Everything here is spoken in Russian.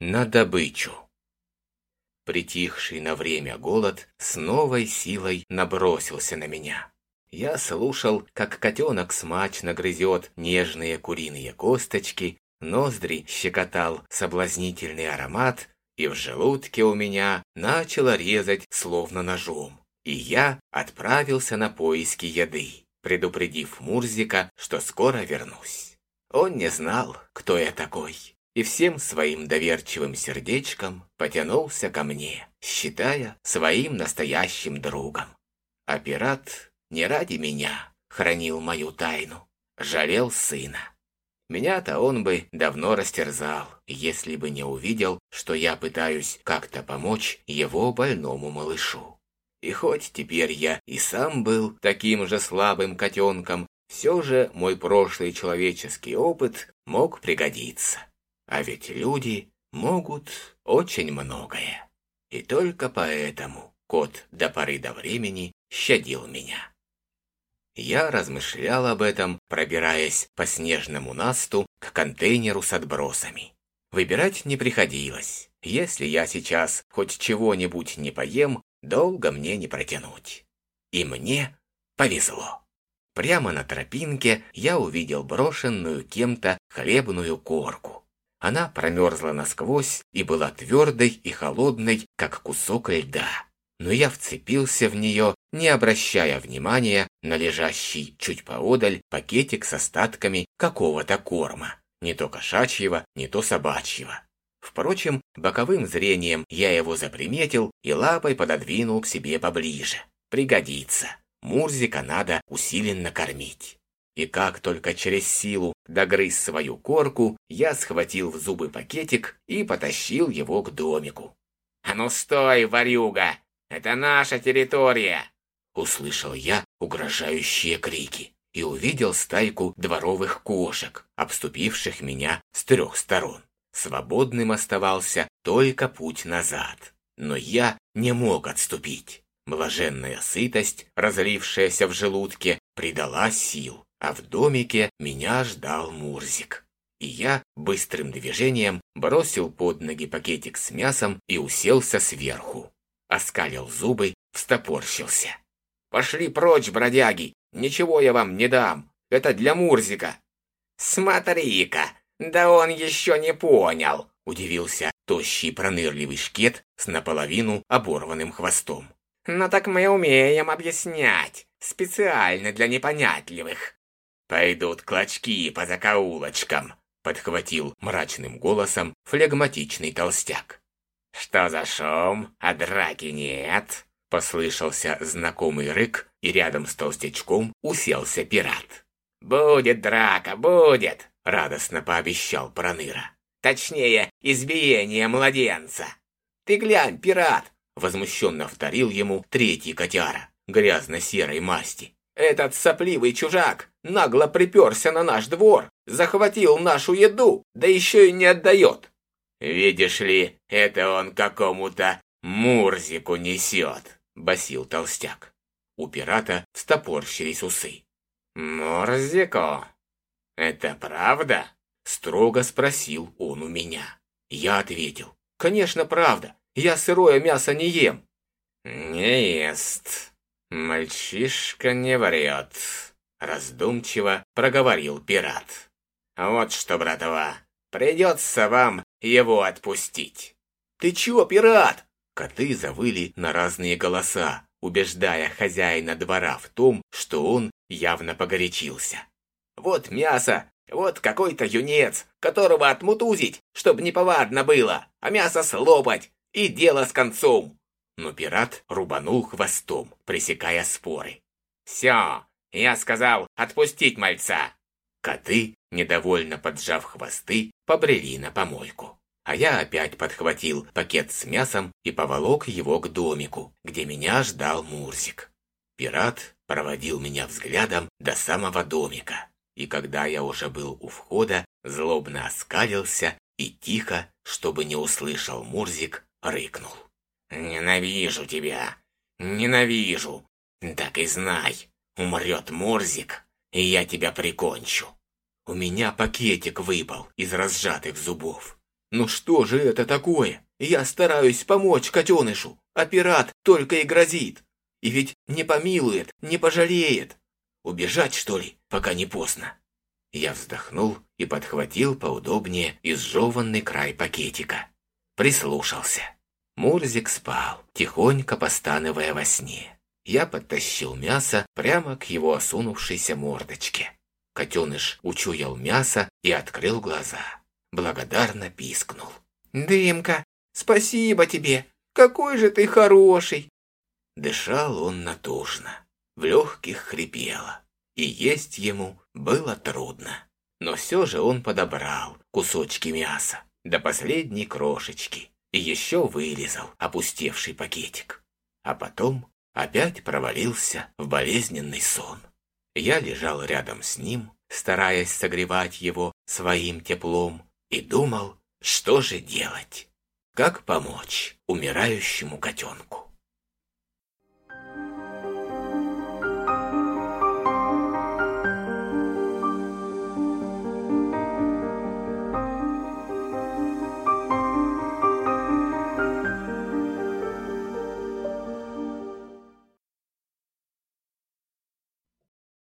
на добычу. Притихший на время голод с новой силой набросился на меня. Я слушал, как котенок смачно грызет нежные куриные косточки, ноздри щекотал соблазнительный аромат, и в желудке у меня начало резать словно ножом. И я отправился на поиски еды, предупредив Мурзика, что скоро вернусь. Он не знал, кто я такой, и всем своим доверчивым сердечком потянулся ко мне, считая своим настоящим другом. А пират не ради меня хранил мою тайну, жалел сына. Меня-то он бы давно растерзал, если бы не увидел, что я пытаюсь как-то помочь его больному малышу. И хоть теперь я и сам был таким же слабым котенком, все же мой прошлый человеческий опыт мог пригодиться. А ведь люди могут очень многое. И только поэтому кот до поры до времени щадил меня. Я размышлял об этом, пробираясь по снежному насту к контейнеру с отбросами. Выбирать не приходилось. Если я сейчас хоть чего-нибудь не поем, долго мне не протянуть. И мне повезло. Прямо на тропинке я увидел брошенную кем-то хлебную корку. Она промерзла насквозь и была твердой и холодной, как кусок льда но я вцепился в нее, не обращая внимания на лежащий чуть поодаль пакетик с остатками какого-то корма, не то кошачьего, не то собачьего. Впрочем, боковым зрением я его заприметил и лапой пододвинул к себе поближе. Пригодится. Мурзика надо усиленно кормить. И как только через силу догрыз свою корку, я схватил в зубы пакетик и потащил его к домику. «А ну стой, ворюга! Это наша территория!» Услышал я угрожающие крики и увидел стайку дворовых кошек, обступивших меня с трех сторон. Свободным оставался только путь назад. Но я не мог отступить. Блаженная сытость, разлившаяся в желудке, придала сил, а в домике меня ждал Мурзик. И я быстрым движением бросил под ноги пакетик с мясом и уселся сверху оскалил зубы, встопорщился. «Пошли прочь, бродяги! Ничего я вам не дам! Это для Мурзика!» «Смотри-ка! Да он еще не понял!» Удивился тощий пронырливый шкет с наполовину оборванным хвостом. «Ну так мы умеем объяснять! Специально для непонятливых!» «Пойдут клочки по закоулочкам!» подхватил мрачным голосом флегматичный толстяк. «Что за шум? А драки нет?» Послышался знакомый рык, и рядом с толстячком уселся пират. «Будет драка, будет!» — радостно пообещал Проныра. «Точнее, избиение младенца!» «Ты глянь, пират!» — возмущенно вторил ему третий котяра, грязно-серой масти. «Этот сопливый чужак нагло приперся на наш двор, захватил нашу еду, да еще и не отдает!» «Видишь ли, это он какому-то Мурзику несет», — басил толстяк. У пирата встопорщились усы. «Мурзику? Это правда?» — строго спросил он у меня. Я ответил. «Конечно, правда. Я сырое мясо не ем». «Не ест. Мальчишка не врет», — раздумчиво проговорил пират. «Вот что, братва, придется вам его отпустить. «Ты чё, пират?» Коты завыли на разные голоса, убеждая хозяина двора в том, что он явно погорячился. «Вот мясо, вот какой-то юнец, которого отмутузить, чтоб неповадно было, а мясо слопать, и дело с концом!» Но пират рубанул хвостом, пресекая споры. «Все, я сказал отпустить мальца!» Коты, недовольно поджав хвосты, побрели на помойку. А я опять подхватил пакет с мясом и поволок его к домику, где меня ждал Мурзик. Пират проводил меня взглядом до самого домика, и когда я уже был у входа, злобно оскалился и тихо, чтобы не услышал Мурзик, рыкнул. «Ненавижу тебя! Ненавижу! Так и знай, умрет Мурзик, и я тебя прикончу!» У меня пакетик выпал из разжатых зубов. Ну что же это такое? Я стараюсь помочь котенышу, а пират только и грозит. И ведь не помилует, не пожалеет. Убежать, что ли, пока не поздно?» Я вздохнул и подхватил поудобнее изжеванный край пакетика. Прислушался. Мурзик спал, тихонько постановая во сне. Я подтащил мясо прямо к его осунувшейся мордочке. Котеныш учуял мясо и открыл глаза. Благодарно пискнул. «Дымка, спасибо тебе! Какой же ты хороший!» Дышал он натужно, в легких хрипело, и есть ему было трудно. Но все же он подобрал кусочки мяса до последней крошечки и еще вырезал опустевший пакетик. А потом опять провалился в болезненный сон. Я лежал рядом с ним, стараясь согревать его своим теплом, и думал, что же делать, как помочь умирающему котенку.